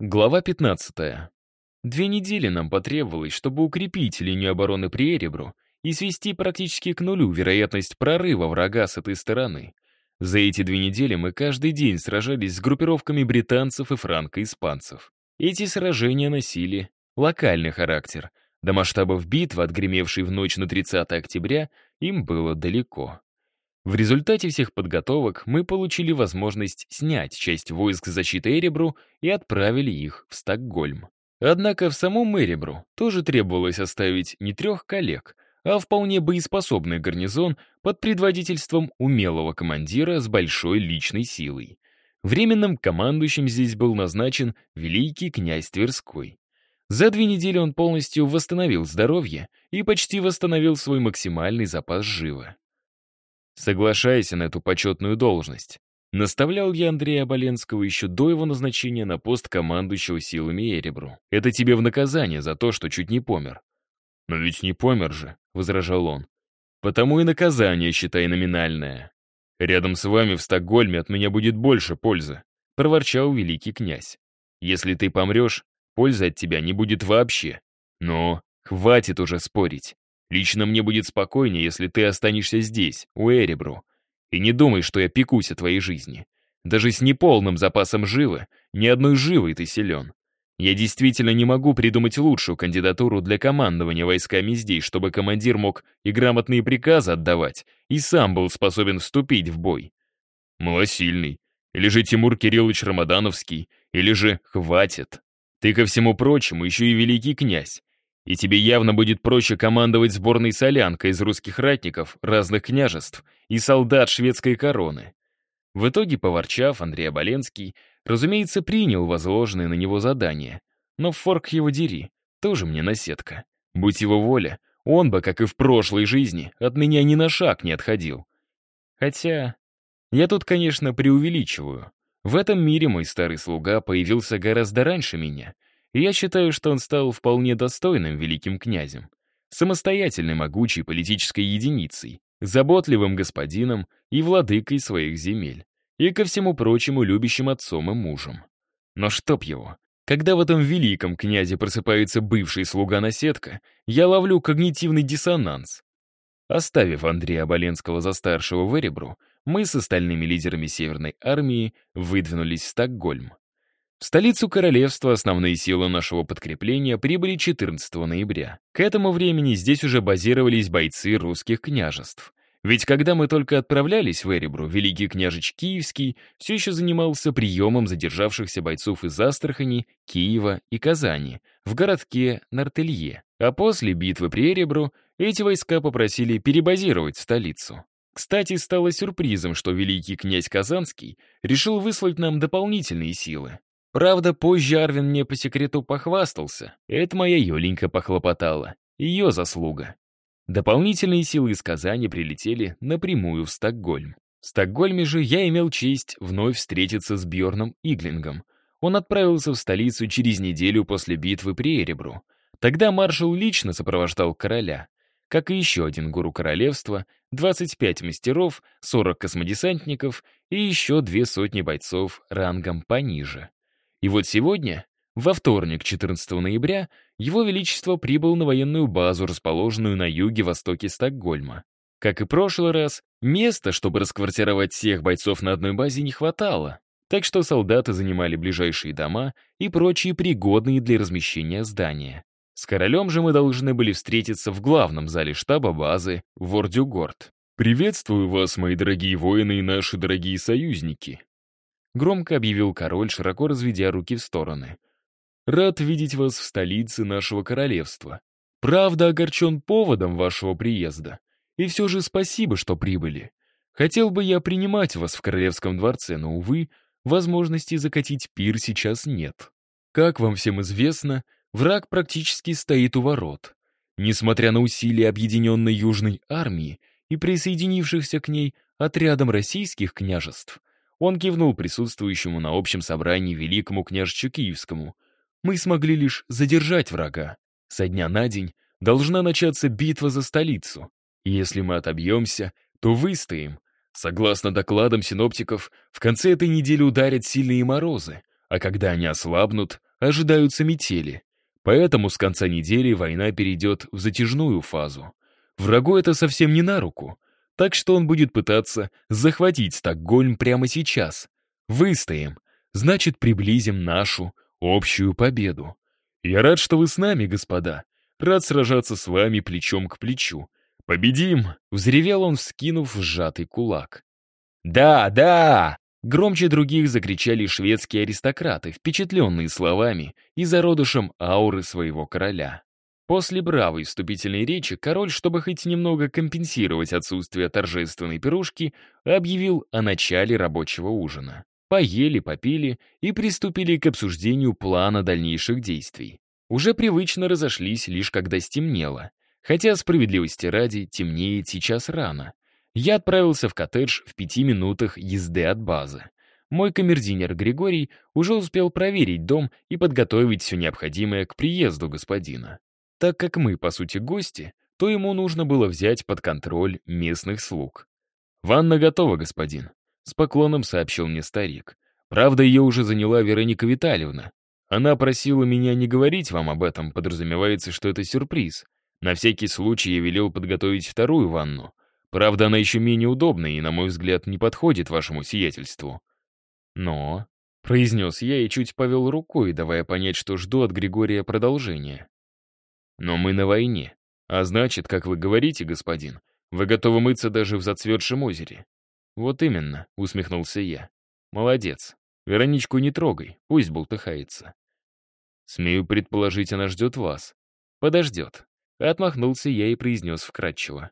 Глава 15. Две недели нам потребовалось, чтобы укрепить линию обороны при Эребру и свести практически к нулю вероятность прорыва врага с этой стороны. За эти две недели мы каждый день сражались с группировками британцев и франко-испанцев. Эти сражения носили локальный характер. До масштабов битвы, отгремевшей в ночь на 30 октября, им было далеко. В результате всех подготовок мы получили возможность снять часть войск защиты Эребру и отправили их в Стокгольм. Однако в самом Эребру тоже требовалось оставить не трех коллег, а вполне боеспособный гарнизон под предводительством умелого командира с большой личной силой. Временным командующим здесь был назначен великий князь Тверской. За две недели он полностью восстановил здоровье и почти восстановил свой максимальный запас живы. Соглашайся на эту почетную должность. Наставлял я Андрея Оболенского еще до его назначения на пост командующего силами Эребру. Это тебе в наказание за то, что чуть не помер. «Но ведь не помер же», — возражал он. «Потому и наказание, считай, номинальное. Рядом с вами в Стокгольме от меня будет больше пользы», — проворчал великий князь. «Если ты помрешь, пользы от тебя не будет вообще. Но хватит уже спорить. Лично мне будет спокойнее, если ты останешься здесь, у Эребру. И не думай, что я пекусь о твоей жизни. Даже с неполным запасом живы, ни одной живой ты силен. Я действительно не могу придумать лучшую кандидатуру для командования войсками здесь, чтобы командир мог и грамотные приказы отдавать, и сам был способен вступить в бой. Малосильный. Или же Тимур Кириллович Рамадановский, или же «хватит». Ты, ко всему прочему, еще и великий князь и тебе явно будет проще командовать сборной солянкой из русских ратников разных княжеств и солдат шведской короны. В итоге, поворчав, Андрей Оболенский, разумеется, принял возложенное на него задание. Но форк его дери, тоже мне наседка. Будь его воля, он бы, как и в прошлой жизни, от меня ни на шаг не отходил. Хотя, я тут, конечно, преувеличиваю. В этом мире мой старый слуга появился гораздо раньше меня — я считаю, что он стал вполне достойным великим князем, самостоятельной могучей политической единицей, заботливым господином и владыкой своих земель, и, ко всему прочему, любящим отцом и мужем. Но чтоб его, когда в этом великом князе просыпается бывший слуга-наседка, я ловлю когнитивный диссонанс. Оставив Андрея Оболенского за старшего в Эребру, мы с остальными лидерами Северной армии выдвинулись в Стокгольм. В столицу королевства основные силы нашего подкрепления прибыли 14 ноября. К этому времени здесь уже базировались бойцы русских княжеств. Ведь когда мы только отправлялись в Эребру, великий княжич Киевский все еще занимался приемом задержавшихся бойцов из Астрахани, Киева и Казани в городке Нартелье. А после битвы при Эребру эти войска попросили перебазировать в столицу. Кстати, стало сюрпризом, что великий князь Казанский решил выслать нам дополнительные силы. Правда, позже Арвин мне по секрету похвастался. Это моя Юленька похлопотала. Ее заслуга. Дополнительные силы из Казани прилетели напрямую в Стокгольм. В Стокгольме же я имел честь вновь встретиться с Бьорном Иглингом. Он отправился в столицу через неделю после битвы при Эребру. Тогда маршал лично сопровождал короля. Как и еще один гуру королевства, 25 мастеров, 40 космодесантников и еще две сотни бойцов рангом пониже. И вот сегодня, во вторник, 14 ноября, Его Величество прибыл на военную базу, расположенную на юге-востоке Стокгольма. Как и прошлый раз, места, чтобы расквартировать всех бойцов на одной базе, не хватало, так что солдаты занимали ближайшие дома и прочие пригодные для размещения здания. С королем же мы должны были встретиться в главном зале штаба базы Вордюгорд. «Приветствую вас, мои дорогие воины и наши дорогие союзники», Громко объявил король, широко разведя руки в стороны. «Рад видеть вас в столице нашего королевства. Правда, огорчен поводом вашего приезда. И все же спасибо, что прибыли. Хотел бы я принимать вас в королевском дворце, но, увы, возможности закатить пир сейчас нет. Как вам всем известно, враг практически стоит у ворот. Несмотря на усилия объединенной Южной армии и присоединившихся к ней отрядом российских княжеств, он кивнул присутствующему на общем собрании великому княжичу Киевскому. «Мы смогли лишь задержать врага. Со дня на день должна начаться битва за столицу. Если мы отобьемся, то выстоим. Согласно докладам синоптиков, в конце этой недели ударят сильные морозы, а когда они ослабнут, ожидаются метели. Поэтому с конца недели война перейдет в затяжную фазу. Врагу это совсем не на руку, так что он будет пытаться захватить Стокгольм прямо сейчас. Выстоим, значит приблизим нашу общую победу. Я рад, что вы с нами, господа. Рад сражаться с вами плечом к плечу. Победим!» — взревел он, вскинув сжатый кулак. «Да, да!» Громче других закричали шведские аристократы, впечатленные словами и зародышем ауры своего короля. После бравой вступительной речи король, чтобы хоть немного компенсировать отсутствие торжественной пирушки, объявил о начале рабочего ужина. Поели, попили и приступили к обсуждению плана дальнейших действий. Уже привычно разошлись лишь когда стемнело. Хотя, справедливости ради, темнеет сейчас рано. Я отправился в коттедж в пяти минутах езды от базы. Мой камердинер Григорий уже успел проверить дом и подготовить все необходимое к приезду господина. Так как мы, по сути, гости, то ему нужно было взять под контроль местных слуг. «Ванна готова, господин», — с поклоном сообщил мне старик. «Правда, ее уже заняла Вероника Витальевна. Она просила меня не говорить вам об этом, подразумевается, что это сюрприз. На всякий случай я велел подготовить вторую ванну. Правда, она еще менее удобная и, на мой взгляд, не подходит вашему сиятельству. Но, — произнес я и чуть повел рукой, давая понять, что жду от Григория продолжения. Но мы на войне. А значит, как вы говорите, господин, вы готовы мыться даже в зацветшем озере. Вот именно, — усмехнулся я. Молодец. Вероничку не трогай, пусть болтыхается. Смею предположить, она ждет вас. Подождет. Отмахнулся я и произнес вкратчиво.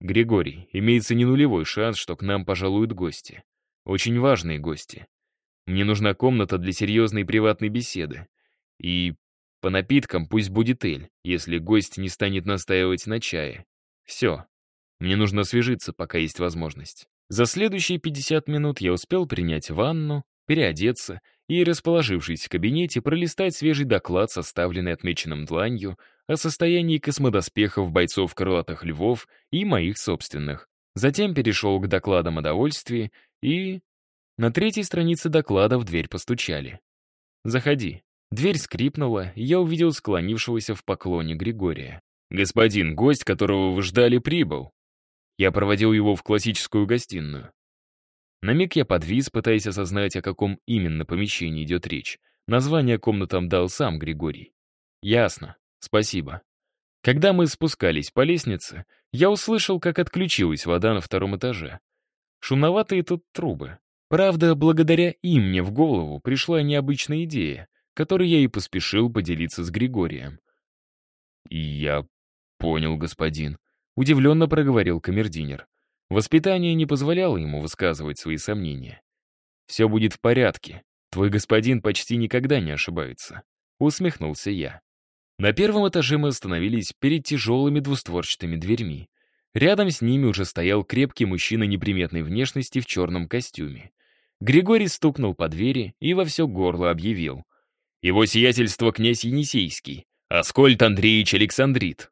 «Григорий, имеется не нулевой шанс, что к нам пожалуют гости. Очень важные гости. Мне нужна комната для серьезной приватной беседы. И по напиткам пусть будет эль, если гость не станет настаивать на чае. Все. Мне нужно освежиться, пока есть возможность. За следующие 50 минут я успел принять ванну, переодеться и, расположившись в кабинете, пролистать свежий доклад, составленный отмеченным дланью, о состоянии космодоспехов бойцов крылатых львов и моих собственных. Затем перешел к докладам о довольствии и... На третьей странице доклада в дверь постучали. «Заходи». Дверь скрипнула, и я увидел склонившегося в поклоне Григория. «Господин, гость, которого вы ждали, прибыл». Я проводил его в классическую гостиную. На миг я подвис, пытаясь осознать, о каком именно помещении идет речь. Название комнатам дал сам Григорий. «Ясно. Спасибо». Когда мы спускались по лестнице, я услышал, как отключилась вода на втором этаже. Шумноватые тут трубы. Правда, благодаря им мне в голову пришла необычная идея, которой я и поспешил поделиться с Григорием. «Я понял, господин», — удивленно проговорил камердинер. Воспитание не позволяло ему высказывать свои сомнения. «Все будет в порядке. Твой господин почти никогда не ошибается», — усмехнулся я. На первом этаже мы остановились перед тяжелыми двустворчатыми дверьми. Рядом с ними уже стоял крепкий мужчина неприметной внешности в черном костюме. Григорий стукнул по двери и во все горло объявил. «Его сиятельство князь Енисейский, Аскольд Андреевич Александрит»,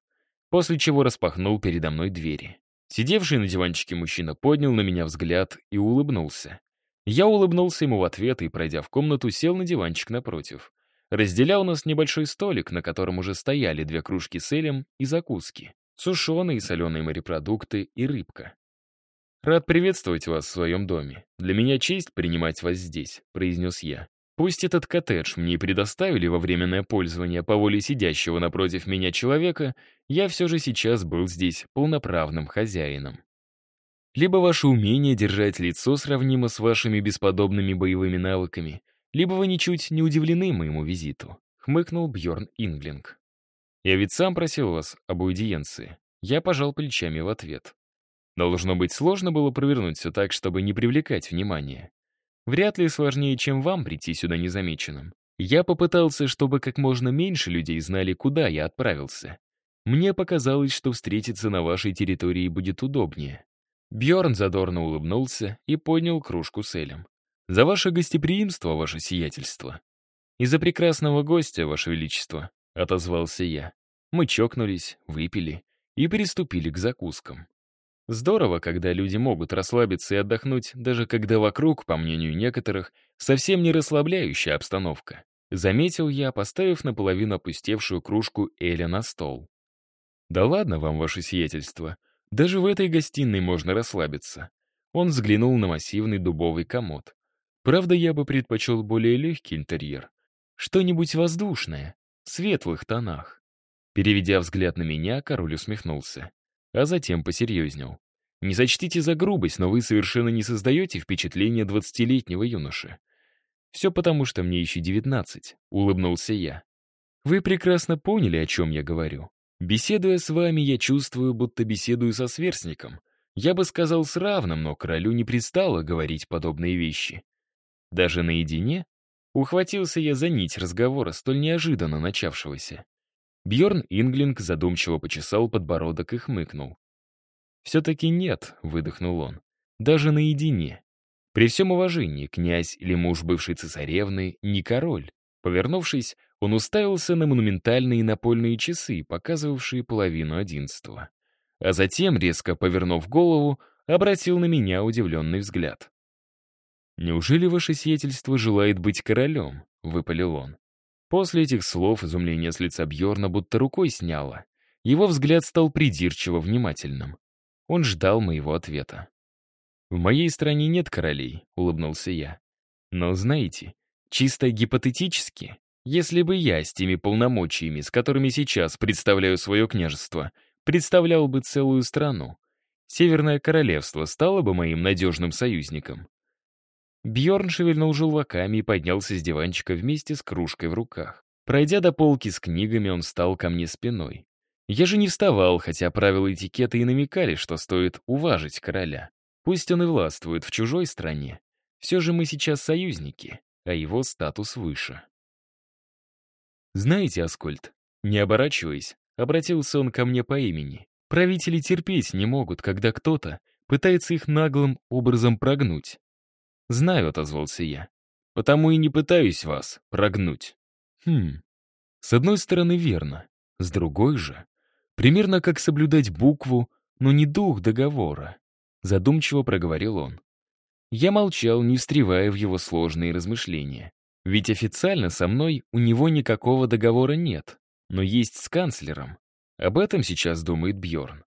после чего распахнул передо мной двери. Сидевший на диванчике мужчина поднял на меня взгляд и улыбнулся. Я улыбнулся ему в ответ и, пройдя в комнату, сел на диванчик напротив. Разделял нас небольшой столик, на котором уже стояли две кружки с элем и закуски, сушеные и соленые морепродукты и рыбка. «Рад приветствовать вас в своем доме. Для меня честь принимать вас здесь», — произнес я. Пусть этот коттедж мне предоставили во временное пользование по воле сидящего напротив меня человека, я все же сейчас был здесь полноправным хозяином. Либо ваше умение держать лицо сравнимо с вашими бесподобными боевыми навыками, либо вы ничуть не удивлены моему визиту», — хмыкнул Бьорн Инглинг. «Я ведь сам просил вас об аудиенции». Я пожал плечами в ответ. Должно быть, сложно было провернуть все так, чтобы не привлекать внимания. Вряд ли сложнее, чем вам прийти сюда незамеченным. Я попытался, чтобы как можно меньше людей знали, куда я отправился. Мне показалось, что встретиться на вашей территории будет удобнее. Бьорн задорно улыбнулся и поднял кружку с Элем. «За ваше гостеприимство, ваше сиятельство!» «И за прекрасного гостя, ваше величество!» — отозвался я. Мы чокнулись, выпили и приступили к закускам. Здорово, когда люди могут расслабиться и отдохнуть, даже когда вокруг, по мнению некоторых, совсем не расслабляющая обстановка. Заметил я, поставив наполовину опустевшую кружку Эля на стол. «Да ладно вам, ваше сиятельство. Даже в этой гостиной можно расслабиться». Он взглянул на массивный дубовый комод. Правда, я бы предпочел более легкий интерьер. Что-нибудь воздушное, в светлых тонах. Переведя взгляд на меня, король усмехнулся. А затем посерьезнел. «Не сочтите за грубость, но вы совершенно не создаете впечатление двадцатилетнего юноши. Все потому, что мне еще девятнадцать», — улыбнулся я. «Вы прекрасно поняли, о чем я говорю. Беседуя с вами, я чувствую, будто беседую со сверстником. Я бы сказал с равным, но королю не пристало говорить подобные вещи. Даже наедине ухватился я за нить разговора, столь неожиданно начавшегося. Бьорн Инглинг задумчиво почесал подбородок и хмыкнул. «Все-таки нет», — выдохнул он, — «даже наедине. При всем уважении, князь или муж бывшей цесаревны не король. Повернувшись, он уставился на монументальные напольные часы, показывавшие половину одиннадцатого. А затем, резко повернув голову, обратил на меня удивленный взгляд. «Неужели ваше сиятельство желает быть королем?» — выпалил он. После этих слов изумление с лица Бьорна будто рукой сняло. Его взгляд стал придирчиво внимательным. Он ждал моего ответа. «В моей стране нет королей», — улыбнулся я. «Но знаете, чисто гипотетически, если бы я с теми полномочиями, с которыми сейчас представляю свое княжество, представлял бы целую страну, Северное Королевство стало бы моим надежным союзником. Бьорн шевельнул желваками и поднялся с диванчика вместе с кружкой в руках. Пройдя до полки с книгами, он стал ко мне спиной. Я же не вставал, хотя правила этикета и намекали, что стоит уважить короля. Пусть он и властвует в чужой стране. Все же мы сейчас союзники, а его статус выше. «Знаете, Аскольд, не оборачиваясь, обратился он ко мне по имени. Правители терпеть не могут, когда кто-то пытается их наглым образом прогнуть. «Знаю», — отозвался я. «Потому и не пытаюсь вас прогнуть». Хм. С одной стороны, верно. С другой же. Примерно как соблюдать букву, но не дух договора. Задумчиво проговорил он. Я молчал, не встревая в его сложные размышления. Ведь официально со мной у него никакого договора нет, но есть с канцлером. Об этом сейчас думает Бьорн.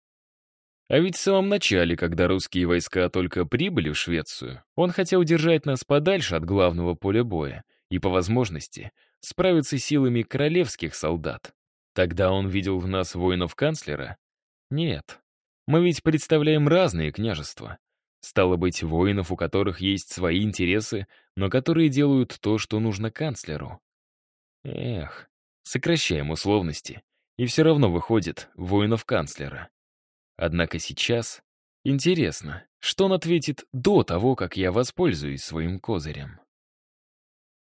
А ведь в самом начале, когда русские войска только прибыли в Швецию, он хотел держать нас подальше от главного поля боя и, по возможности, справиться силами королевских солдат. Тогда он видел в нас воинов канцлера? Нет. Мы ведь представляем разные княжества. Стало быть, воинов, у которых есть свои интересы, но которые делают то, что нужно канцлеру. Эх, сокращаем условности. И все равно выходит воинов канцлера. Однако сейчас интересно, что он ответит до того, как я воспользуюсь своим козырем.